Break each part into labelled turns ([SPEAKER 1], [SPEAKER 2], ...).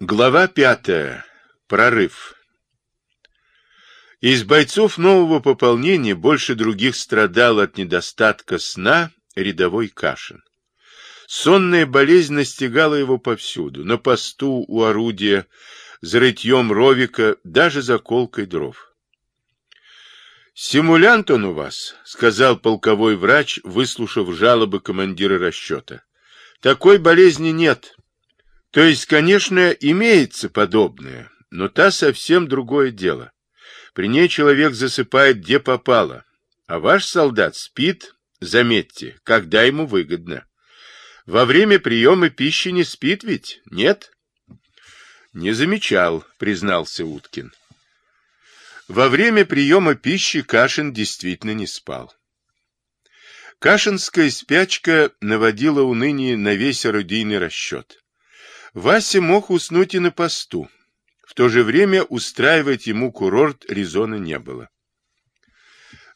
[SPEAKER 1] Глава пятая. Прорыв. Из бойцов нового пополнения больше других страдал от недостатка сна рядовой Кашин. Сонная болезнь настигала его повсюду, на посту, у орудия, за рытьем ровика, даже за колкой дров. «Симулянт он у вас», — сказал полковой врач, выслушав жалобы командира расчета. «Такой болезни нет». То есть, конечно, имеется подобное, но та совсем другое дело. При ней человек засыпает где попало, а ваш солдат спит, заметьте, когда ему выгодно. Во время приема пищи не спит ведь, нет? Не замечал, признался Уткин. Во время приема пищи Кашин действительно не спал. Кашинская спячка наводила уныние на весь орудийный расчет. Вася мог уснуть и на посту. В то же время устраивать ему курорт резона не было.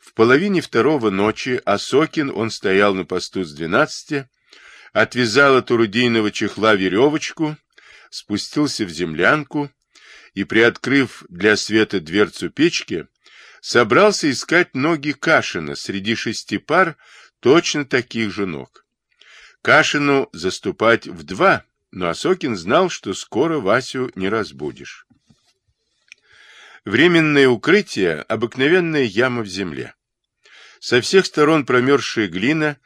[SPEAKER 1] В половине второго ночи Осокин, он стоял на посту с двенадцати, отвязал от урудийного чехла веревочку, спустился в землянку и, приоткрыв для света дверцу печки, собрался искать ноги Кашина среди шести пар точно таких же ног. Кашину заступать в два но Осокин знал, что скоро Васю не разбудишь. Временное укрытие — обыкновенная яма в земле. Со всех сторон промерзшая глина,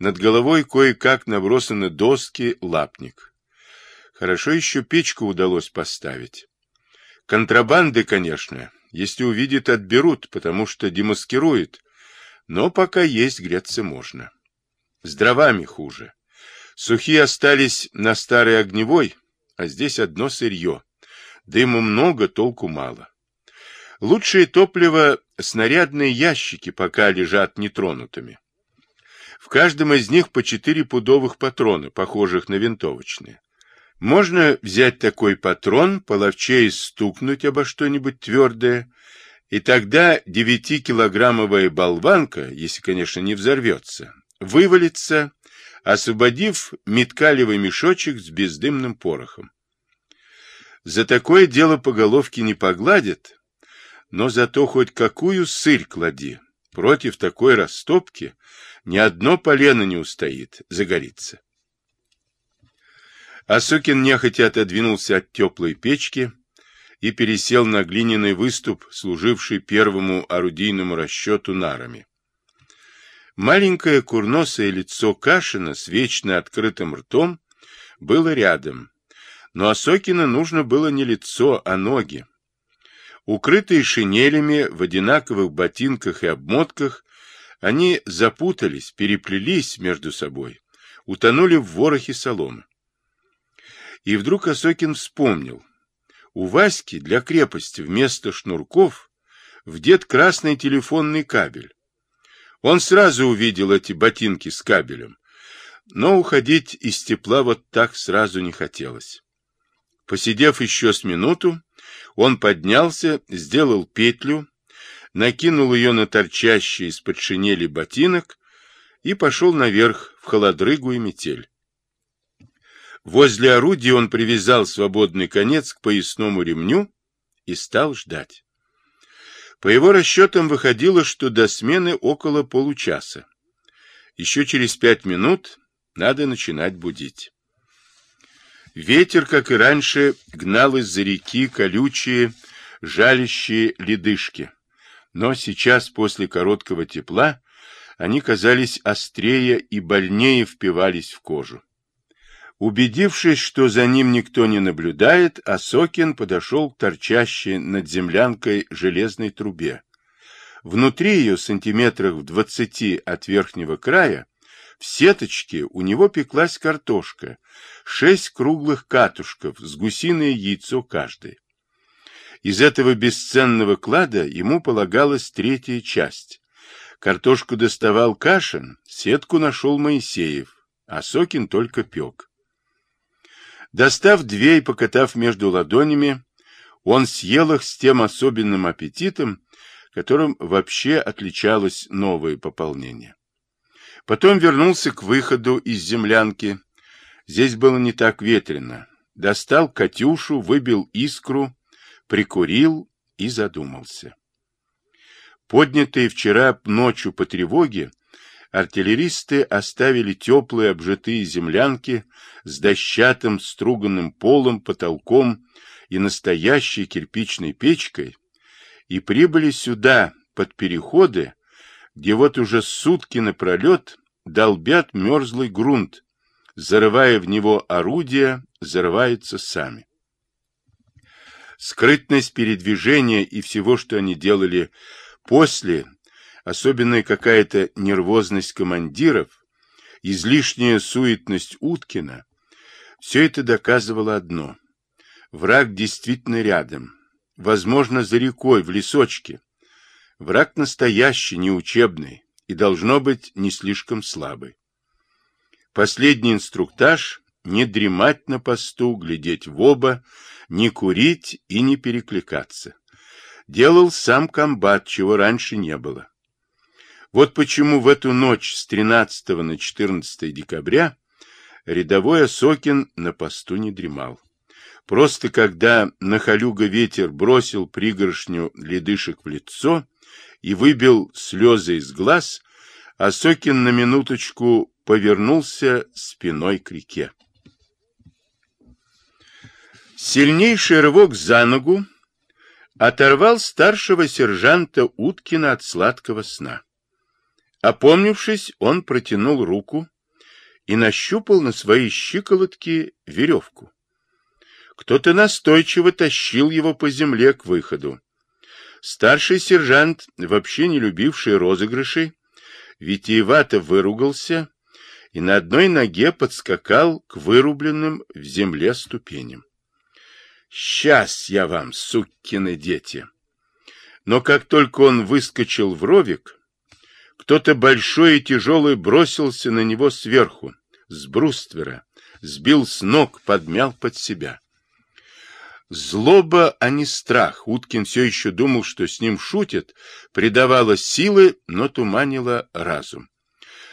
[SPEAKER 1] над головой кое-как набросаны доски, лапник. Хорошо еще печку удалось поставить. Контрабанды, конечно, если увидят, отберут, потому что демаскирует, но пока есть греться можно. С дровами хуже. Сухие остались на старой огневой, а здесь одно сырье. Дыму много, толку мало. Лучшее топливо — снарядные ящики, пока лежат нетронутыми. В каждом из них по четыре пудовых патрона, похожих на винтовочные. Можно взять такой патрон, половчей стукнуть обо что-нибудь твердое, и тогда девятикилограммовая болванка, если, конечно, не взорвется, вывалится освободив меткалевый мешочек с бездымным порохом. За такое дело по головке не погладят, но зато хоть какую сырь клади. Против такой растопки ни одно полено не устоит, загорится. Асукин нехотя отодвинулся от теплой печки и пересел на глиняный выступ, служивший первому орудийному расчету нарами. Маленькое курносое лицо Кашина с вечно открытым ртом было рядом, но Осокина нужно было не лицо, а ноги. Укрытые шинелями в одинаковых ботинках и обмотках, они запутались, переплелись между собой, утонули в ворохе соломы. И вдруг Осокин вспомнил. У Васьки для крепости вместо шнурков вдет красный телефонный кабель. Он сразу увидел эти ботинки с кабелем, но уходить из тепла вот так сразу не хотелось. Посидев еще с минуту, он поднялся, сделал петлю, накинул ее на торчащий из-под шинели ботинок и пошел наверх в холодрыгу и метель. Возле орудия он привязал свободный конец к поясному ремню и стал ждать. По его расчетам выходило, что до смены около получаса. Еще через пять минут надо начинать будить. Ветер, как и раньше, гнал из-за реки колючие, жалящие ледышки. Но сейчас, после короткого тепла, они казались острее и больнее впивались в кожу. Убедившись, что за ним никто не наблюдает, Осокин подошел к торчащей над землянкой железной трубе. Внутри ее, сантиметрах в двадцати от верхнего края, в сеточке у него пеклась картошка, шесть круглых катушков с гусиное яйцо каждое. Из этого бесценного клада ему полагалась третья часть. Картошку доставал Кашин, сетку нашел Моисеев, а Сокин только пек. Достав две и покатав между ладонями, он съел их с тем особенным аппетитом, которым вообще отличалось новое пополнение. Потом вернулся к выходу из землянки. Здесь было не так ветрено. достал «Катюшу», выбил искру, прикурил и задумался. Поднятые вчера ночью по тревоге, артиллеристы оставили теплые обжитые землянки с дощатым струганным полом, потолком и настоящей кирпичной печкой и прибыли сюда, под переходы, где вот уже сутки напролет долбят мерзлый грунт, зарывая в него орудия, зарываются сами. Скрытность передвижения и всего, что они делали после, особенная какая-то нервозность командиров, излишняя суетность Уткина, все это доказывало одно. Враг действительно рядом, возможно, за рекой, в лесочке. Враг настоящий, не учебный, и должно быть не слишком слабый. Последний инструктаж — не дремать на посту, глядеть в оба, не курить и не перекликаться. Делал сам комбат, чего раньше не было. Вот почему в эту ночь с 13 на 14 декабря рядовой Осокин на посту не дремал. Просто когда нахалюга ветер бросил пригоршню ледышек в лицо и выбил слезы из глаз, Осокин на минуточку повернулся спиной к реке. Сильнейший рывок за ногу оторвал старшего сержанта Уткина от сладкого сна. Опомнившись, он протянул руку и нащупал на своей щиколотке веревку. Кто-то настойчиво тащил его по земле к выходу. Старший сержант, вообще не любивший розыгрышей, витиевато выругался и на одной ноге подскакал к вырубленным в земле ступеням. «Сейчас я вам, суккины дети!» Но как только он выскочил в ровик, кто-то большой и тяжелый бросился на него сверху, с бруствера, сбил с ног, подмял под себя. Злоба, а не страх. Уткин все еще думал, что с ним шутят, придавала силы, но туманила разум.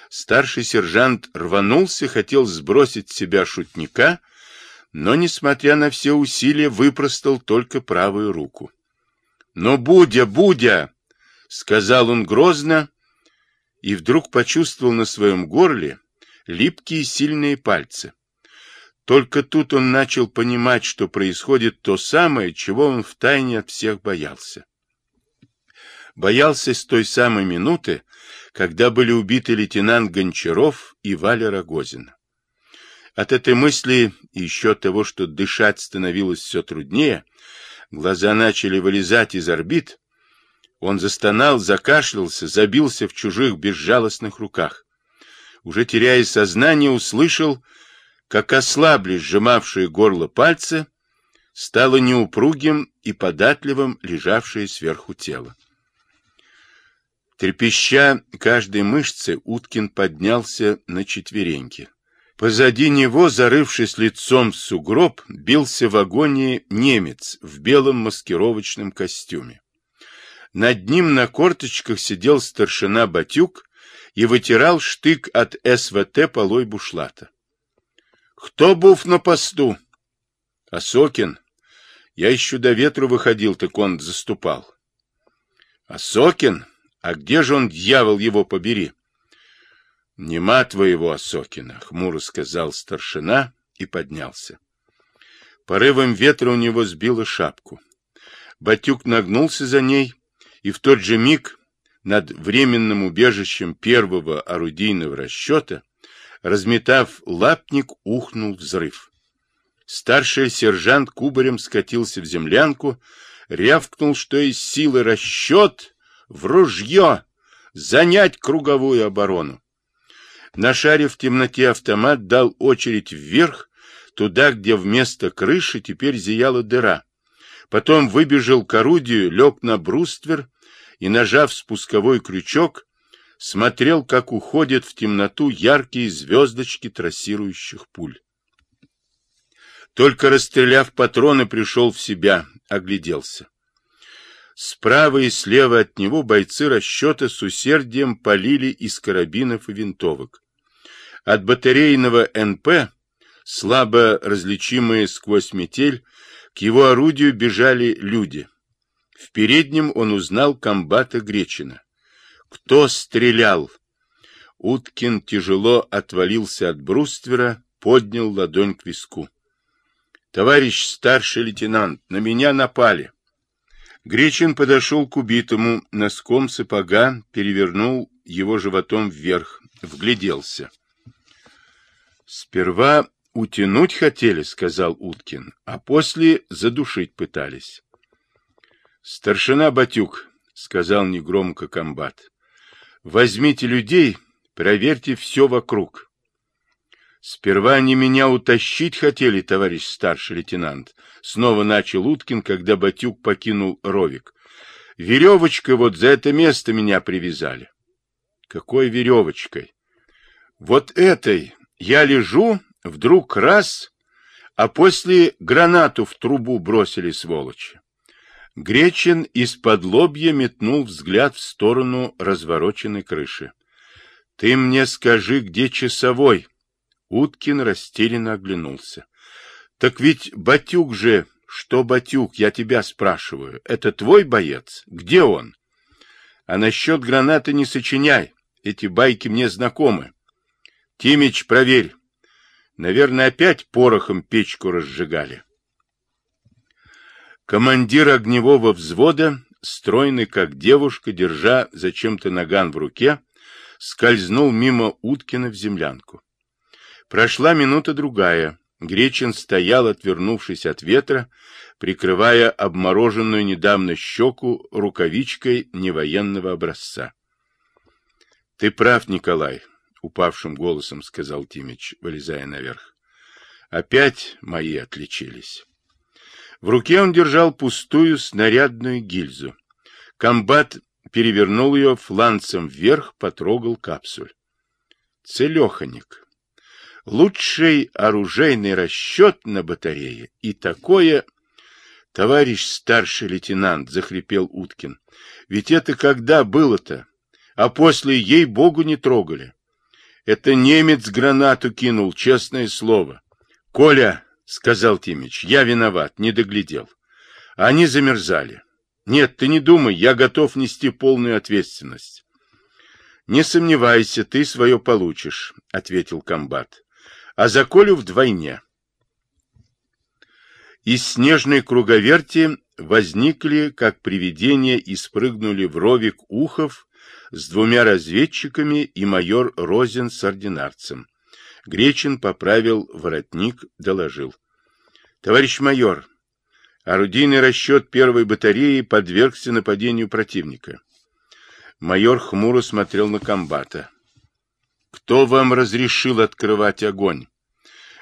[SPEAKER 1] Старший сержант рванулся, хотел сбросить с себя шутника, но, несмотря на все усилия, выпростал только правую руку. «Но, Будя, Будя!» — сказал он грозно, и вдруг почувствовал на своем горле липкие сильные пальцы. Только тут он начал понимать, что происходит то самое, чего он втайне от всех боялся. Боялся с той самой минуты, когда были убиты лейтенант Гончаров и Валя Рогозина. От этой мысли и еще того, что дышать становилось все труднее, глаза начали вылезать из орбит, он застонал, закашлялся, забился в чужих безжалостных руках. Уже теряя сознание, услышал, как ослабли сжимавшие горло пальцы, стало неупругим и податливым лежавшее сверху тело. Трепеща каждой мышцы, Уткин поднялся на четвереньки. Позади него, зарывшись лицом в сугроб, бился в агонии немец в белом маскировочном костюме. Над ним на корточках сидел старшина Батюк и вытирал штык от СВТ полой бушлата. Кто був на посту? Осокин. Я еще до ветру выходил, так он заступал. Осокин? А где же он, дьявол, его побери? Нема твоего Осокина, хмуро сказал старшина и поднялся. Порывом ветра у него сбило шапку. Батюк нагнулся за ней, и в тот же миг над временным убежищем первого орудийного расчета Разметав лапник, ухнул взрыв. Старший сержант кубарем скатился в землянку, рявкнул, что из силы расчет в ружье, занять круговую оборону. Нашарив в темноте автомат, дал очередь вверх, туда, где вместо крыши теперь зияла дыра. Потом выбежал к орудию, лег на бруствер и, нажав спусковой крючок, смотрел, как уходят в темноту яркие звездочки трассирующих пуль. Только расстреляв патроны, пришел в себя, огляделся. Справа и слева от него бойцы расчета с усердием полили из карабинов и винтовок. От батарейного НП Слабо различимые сквозь метель, к его орудию бежали люди. В переднем он узнал комбата Гречина. «Кто стрелял?» Уткин тяжело отвалился от бруствера, поднял ладонь к виску. «Товарищ старший лейтенант, на меня напали!» Гречин подошел к убитому, носком сапога перевернул его животом вверх, вгляделся. Сперва утянуть хотели, сказал Уткин, а после задушить пытались. Старшина Батюк, сказал негромко комбат, возьмите людей, проверьте все вокруг. Сперва они меня утащить хотели, товарищ старший лейтенант. Снова начал Уткин, когда Батюк покинул ровик. Веревочкой вот за это место меня привязали. Какой веревочкой? Вот этой. Я лежу, вдруг раз, а после гранату в трубу бросили сволочи. Гречин из-под лобья метнул взгляд в сторону развороченной крыши. — Ты мне скажи, где часовой? Уткин растерянно оглянулся. — Так ведь Батюк же... Что, Батюк, я тебя спрашиваю, это твой боец? Где он? А насчет гранаты не сочиняй. Эти байки мне знакомы. Тимич, проверь. Наверное, опять порохом печку разжигали. Командир огневого взвода, стройный как девушка, держа зачем-то наган в руке, скользнул мимо Уткина в землянку. Прошла минута-другая. Гречин стоял, отвернувшись от ветра, прикрывая обмороженную недавно щеку рукавичкой невоенного образца. — Ты прав, Николай, — упавшим голосом сказал Тимич, вылезая наверх. — Опять мои отличились. В руке он держал пустую снарядную гильзу. Комбат перевернул ее фланцем вверх, потрогал капсуль. Целеханик. Лучший оружейный расчет на батарее. И такое... Товарищ старший лейтенант, захрипел Уткин. Ведь это когда было-то? А после ей-богу не трогали. Это немец гранату кинул, честное слово. Коля, — сказал Тимич. — Я виноват, не доглядел. Они замерзали. Нет, ты не думай, я готов нести полную ответственность. — Не сомневайся, ты свое получишь, — ответил комбат. — А за Колю вдвойне. Из снежной круговерти возникли, как привидения, и спрыгнули в ровик Ухов с двумя разведчиками и майор Розин с ординарцем. Гречин поправил воротник, доложил. Товарищ майор, орудийный расчет первой батареи подвергся нападению противника. Майор хмуро смотрел на комбата. Кто вам разрешил открывать огонь?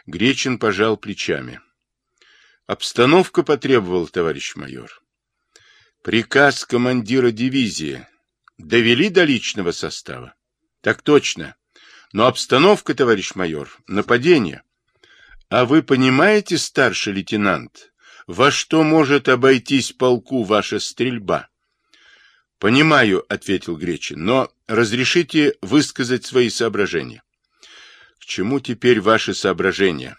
[SPEAKER 1] Гречин пожал плечами. Обстановка потребовала, товарищ майор. Приказ командира дивизии. Довели до личного состава? Так точно. Но обстановка, товарищ майор, нападение. А вы понимаете, старший лейтенант, во что может обойтись полку ваша стрельба? Понимаю, ответил Гречин, но разрешите высказать свои соображения. К чему теперь ваши соображения?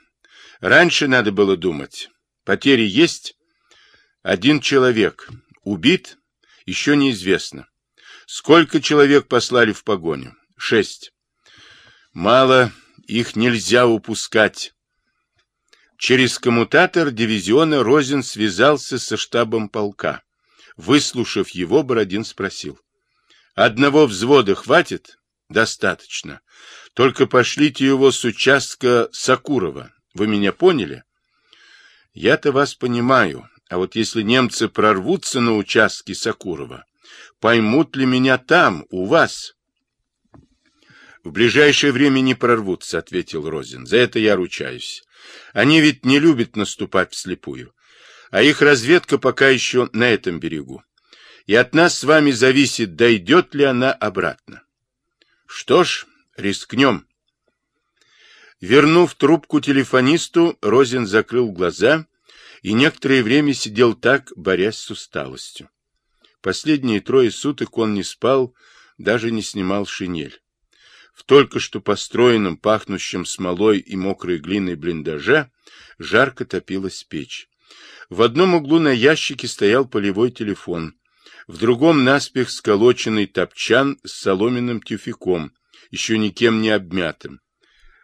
[SPEAKER 1] Раньше надо было думать. Потери есть? Один человек. Убит? Еще неизвестно. Сколько человек послали в погоню? Шесть. Мало, их нельзя упускать. Через коммутатор дивизиона Розин связался со штабом полка. Выслушав его, Бородин спросил. «Одного взвода хватит?» «Достаточно. Только пошлите его с участка Сакурова. Вы меня поняли?» «Я-то вас понимаю. А вот если немцы прорвутся на участке Сакурова, поймут ли меня там, у вас?» «В ближайшее время не прорвутся», — ответил Розин. «За это я ручаюсь. Они ведь не любят наступать вслепую. А их разведка пока еще на этом берегу. И от нас с вами зависит, дойдет ли она обратно. Что ж, рискнем. Вернув трубку телефонисту, Розин закрыл глаза и некоторое время сидел так, борясь с усталостью. Последние трое суток он не спал, даже не снимал шинель. В только что построенном, пахнущем смолой и мокрой глиной блиндаже жарко топилась печь. В одном углу на ящике стоял полевой телефон, в другом наспех сколоченный топчан с соломенным тюфяком, еще никем не обмятым.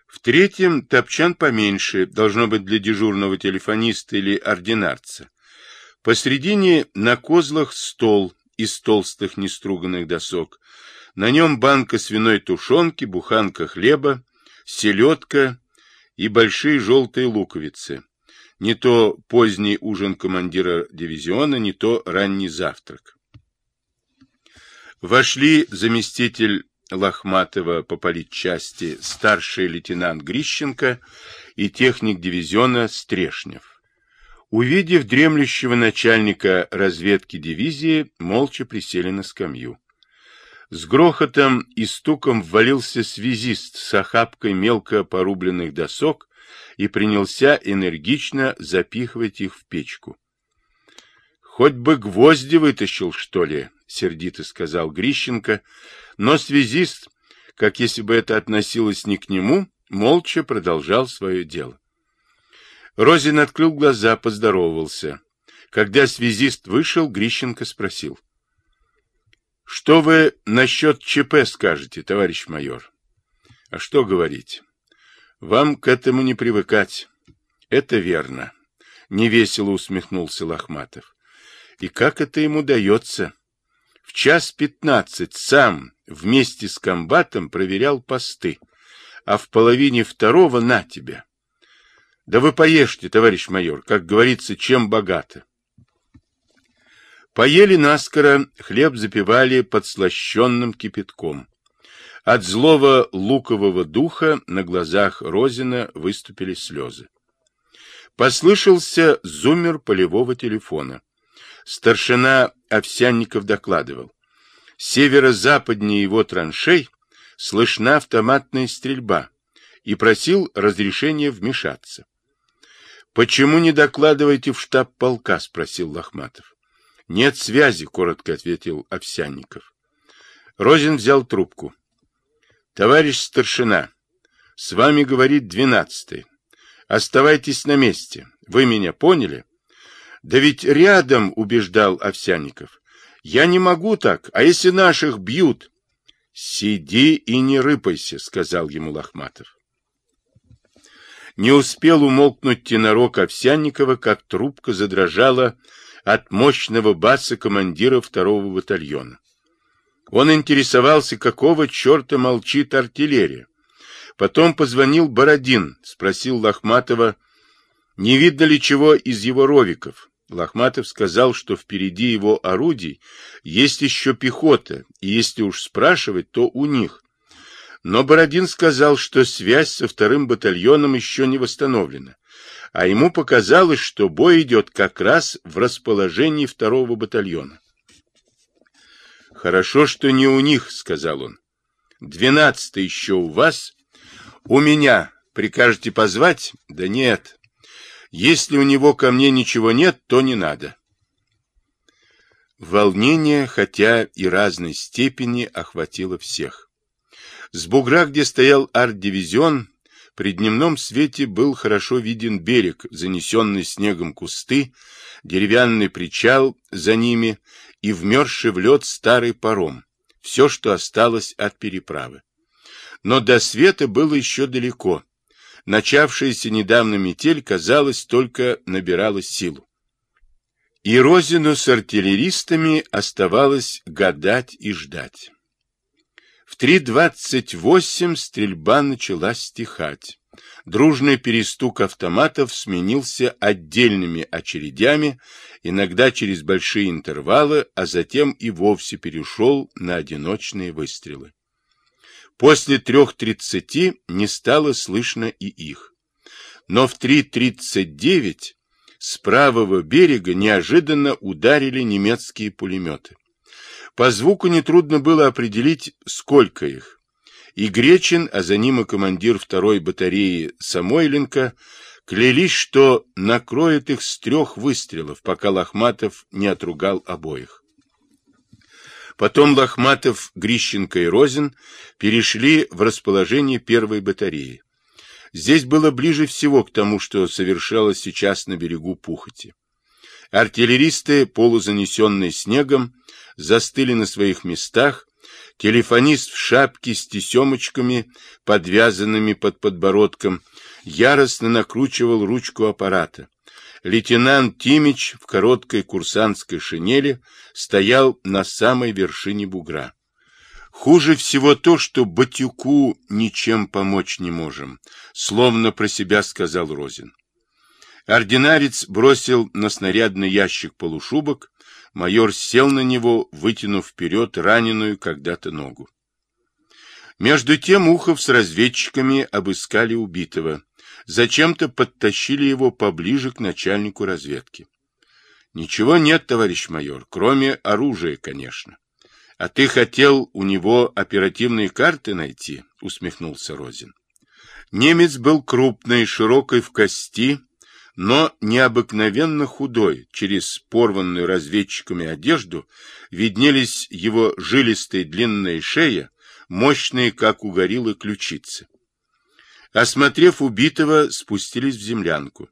[SPEAKER 1] В третьем топчан поменьше, должно быть для дежурного телефониста или ординарца. Посредине на козлах стол из толстых неструганных досок. На нем банка свиной тушенки, буханка хлеба, селедка и большие желтые луковицы. Не то поздний ужин командира дивизиона, не то ранний завтрак. Вошли заместитель Лохматова по политчасти старший лейтенант Грищенко и техник дивизиона Стрешнев. Увидев дремлющего начальника разведки дивизии, молча присели на скамью. С грохотом и стуком ввалился связист с охапкой мелко порубленных досок и принялся энергично запихивать их в печку. — Хоть бы гвозди вытащил, что ли, — сердито сказал Грищенко, но связист, как если бы это относилось не к нему, молча продолжал свое дело. Розин открыл глаза, поздоровался. Когда связист вышел, Грищенко спросил. — Что вы насчет ЧП скажете, товарищ майор? — А что говорить? Вам к этому не привыкать. — Это верно. Невесело усмехнулся Лохматов. — И как это ему дается? В час пятнадцать сам вместе с комбатом проверял посты, а в половине второго на тебя. Да вы поешьте, товарищ майор, как говорится, чем богато. Поели наскоро, хлеб запивали подслащенным кипятком. От злого лукового духа на глазах Розина выступили слезы. Послышался зумер полевого телефона. Старшина Овсянников докладывал. Северо-западнее его траншей слышна автоматная стрельба и просил разрешения вмешаться. «Почему не докладываете в штаб полка?» — спросил Лохматов. «Нет связи», — коротко ответил Овсянников. Розин взял трубку. «Товарищ старшина, с вами говорит двенадцатый. Оставайтесь на месте. Вы меня поняли?» «Да ведь рядом», — убеждал Овсянников. Я не могу так, а если наших бьют? Сиди и не рыпайся, сказал ему Лохматов. Не успел умолкнуть тенорок Овсянникова, как трубка задрожала от мощного баса командира второго батальона. Он интересовался, какого черта молчит артиллерия. Потом позвонил Бородин, спросил Лохматова, не видно ли чего из его ровиков. Лохматов сказал, что впереди его орудий есть еще пехота, и если уж спрашивать, то у них. Но Бородин сказал, что связь со вторым батальоном еще не восстановлена, а ему показалось, что бой идет как раз в расположении второго батальона. «Хорошо, что не у них», — сказал он. «Двенадцатый еще у вас? У меня. Прикажете позвать? Да нет, если у него ко мне ничего нет, то не надо. Волнение, хотя и разной степени, охватило всех. С бугра, где стоял арт-дивизион, при дневном свете был хорошо виден берег, занесенный снегом кусты, деревянный причал за ними и вмерзший в лед старый паром, все, что осталось от переправы. Но до света было еще далеко, начавшаяся недавно метель, казалось, только набирала силу. И Розину с артиллеристами оставалось гадать и ждать. В 3.28 стрельба начала стихать. Дружный перестук автоматов сменился отдельными очередями, иногда через большие интервалы, а затем и вовсе перешел на одиночные выстрелы. После трех тридцати не стало слышно и их. Но в три тридцать девять с правого берега неожиданно ударили немецкие пулеметы. По звуку нетрудно было определить, сколько их. И Гречин, а за ним и командир второй батареи Самойленко клялись, что накроет их с трех выстрелов, пока Лохматов не отругал обоих. Потом Лохматов, Грищенко и Розин перешли в расположение первой батареи. Здесь было ближе всего к тому, что совершалось сейчас на берегу Пухоти. Артиллеристы, полузанесенные снегом, застыли на своих местах, телефонист в шапке с тесемочками, подвязанными под подбородком, яростно накручивал ручку аппарата. Лейтенант Тимич в короткой курсантской шинели стоял на самой вершине бугра. Хуже всего то, что Батюку ничем помочь не можем, словно про себя сказал Розин. Ординарец бросил на снарядный ящик полушубок, майор сел на него, вытянув вперед раненую когда-то ногу. Между тем Ухов с разведчиками обыскали убитого, зачем-то подтащили его поближе к начальнику разведки. Ничего нет, товарищ майор, кроме оружия, конечно. А ты хотел у него оперативные карты найти, усмехнулся Розин. Немец был крупный, широкой в кости, но необыкновенно худой. Через порванную разведчиками одежду виднелись его жилистая длинная шея, мощные, как у гориллы, ключицы. Осмотрев убитого, спустились в землянку.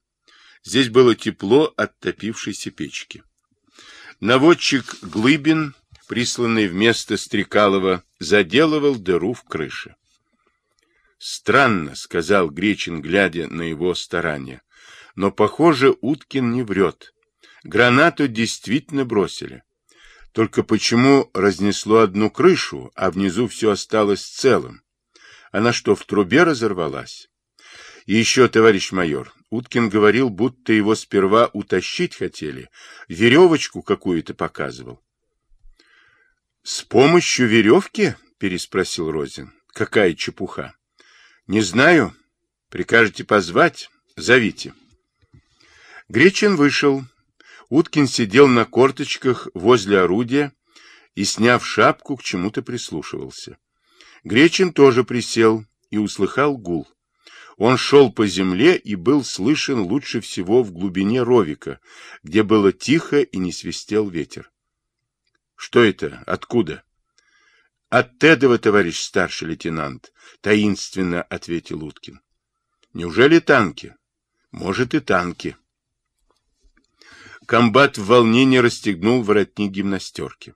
[SPEAKER 1] Здесь было тепло от топившейся печки. Наводчик Глыбин, присланный вместо Стрекалова, заделывал дыру в крыше. «Странно», — сказал Гречин, глядя на его старания. «Но, похоже, Уткин не врет. Гранату действительно бросили. Только почему разнесло одну крышу, а внизу все осталось целым? Она что, в трубе разорвалась? И еще, товарищ майор, Уткин говорил, будто его сперва утащить хотели, веревочку какую-то показывал. — С помощью веревки? — переспросил Розин. — Какая чепуха! — Не знаю. Прикажете позвать? Зовите. Гречин вышел. Уткин сидел на корточках возле орудия и, сняв шапку, к чему-то прислушивался. Гречин тоже присел и услыхал гул. Он шел по земле и был слышен лучше всего в глубине ровика, где было тихо и не свистел ветер. — Что это? Откуда? — От Тедова, товарищ старший лейтенант, — таинственно ответил Уткин. — Неужели танки? — Может, и танки. Комбат в волнении расстегнул воротник гимнастерки.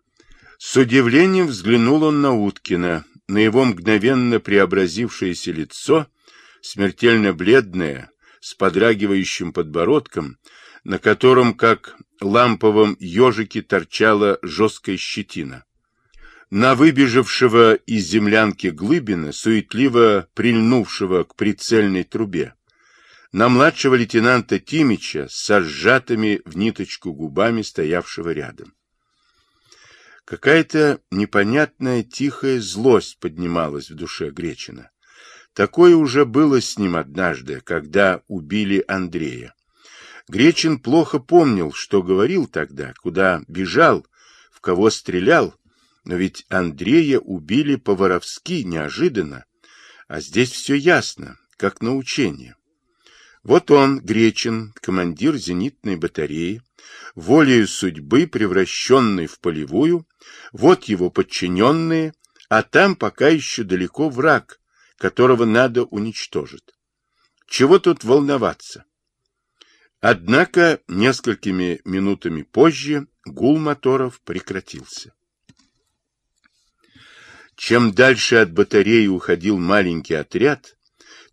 [SPEAKER 1] С удивлением взглянул он на Уткина, на его мгновенно преобразившееся лицо, смертельно бледное, с подрагивающим подбородком, на котором, как ламповом ежике, торчала жесткая щетина. На выбежавшего из землянки Глыбина, суетливо прильнувшего к прицельной трубе, на младшего лейтенанта Тимича с сжатыми в ниточку губами, стоявшего рядом. Какая-то непонятная тихая злость поднималась в душе Гречина. Такое уже было с ним однажды, когда убили Андрея. Гречин плохо помнил, что говорил тогда, куда бежал, в кого стрелял, но ведь Андрея убили по-воровски, неожиданно, а здесь все ясно, как на учение. Вот он, Гречин, командир зенитной батареи, волею судьбы, превращенный в полевую, вот его подчиненные, а там пока еще далеко враг, которого надо уничтожить. Чего тут волноваться? Однако несколькими минутами позже гул моторов прекратился. Чем дальше от батареи уходил маленький отряд,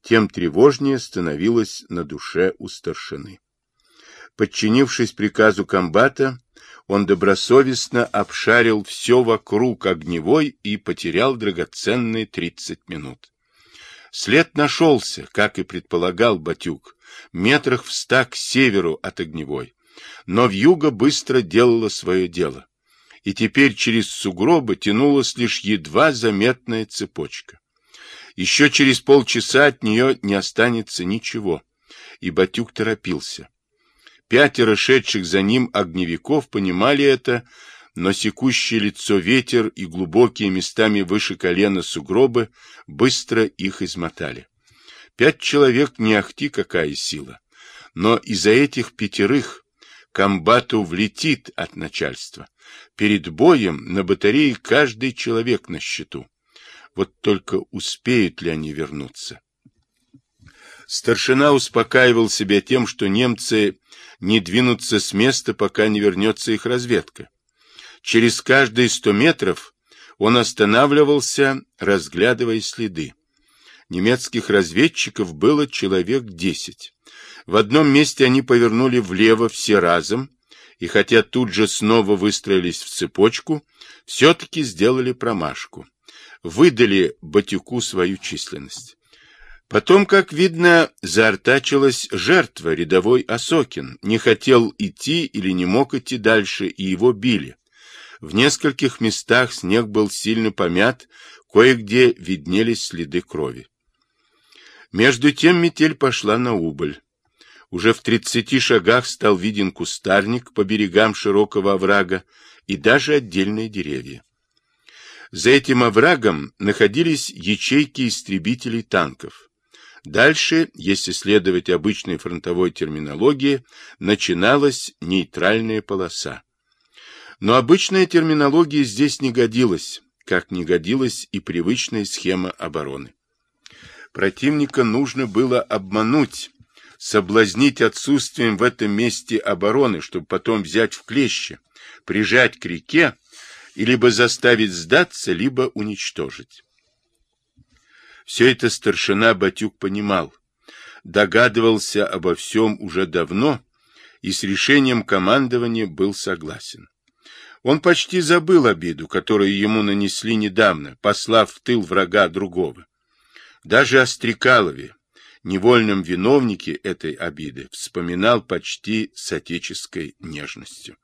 [SPEAKER 1] тем тревожнее становилось на душе у старшины. Подчинившись приказу комбата, он добросовестно обшарил все вокруг огневой и потерял драгоценные 30 минут. След нашелся, как и предполагал Батюк, метрах в ста к северу от огневой, но вьюга быстро делала свое дело, и теперь через сугробы тянулась лишь едва заметная цепочка. Еще через полчаса от нее не останется ничего, и Батюк торопился. Пятеро шедших за ним огневиков понимали это, но секущее лицо ветер и глубокие местами выше колена сугробы быстро их измотали. Пять человек не ахти какая сила, но из-за этих пятерых комбату влетит от начальства, Перед боем на батарее каждый человек на счету. Вот только успеют ли они вернуться? Старшина успокаивал себя тем, что немцы не двинутся с места, пока не вернется их разведка. Через каждые сто метров он останавливался, разглядывая следы. Немецких разведчиков было человек десять. В одном месте они повернули влево все разом, и хотя тут же снова выстроились в цепочку, все-таки сделали промашку. Выдали Батюку свою численность. Потом, как видно, заортачилась жертва, рядовой Осокин. Не хотел идти или не мог идти дальше, и его били. В нескольких местах снег был сильно помят, кое-где виднелись следы крови. Между тем метель пошла на убыль. Уже в тридцати шагах стал виден кустарник по берегам широкого оврага и даже отдельные деревья. За этим оврагом находились ячейки истребителей танков. Дальше, если следовать обычной фронтовой терминологии, начиналась нейтральная полоса. Но обычная терминология здесь не годилась, как не годилась и привычная схема обороны. Противника нужно было обмануть, соблазнить отсутствием в этом месте обороны, чтобы потом взять в клещи, прижать к реке и либо заставить сдаться, либо уничтожить. Все это старшина Батюк понимал, догадывался обо всем уже давно и с решением командования был согласен. Он почти забыл обиду, которую ему нанесли недавно, послав в тыл врага другого. Даже о Стрекалове, невольном виновнике этой обиды, вспоминал почти с отеческой нежностью.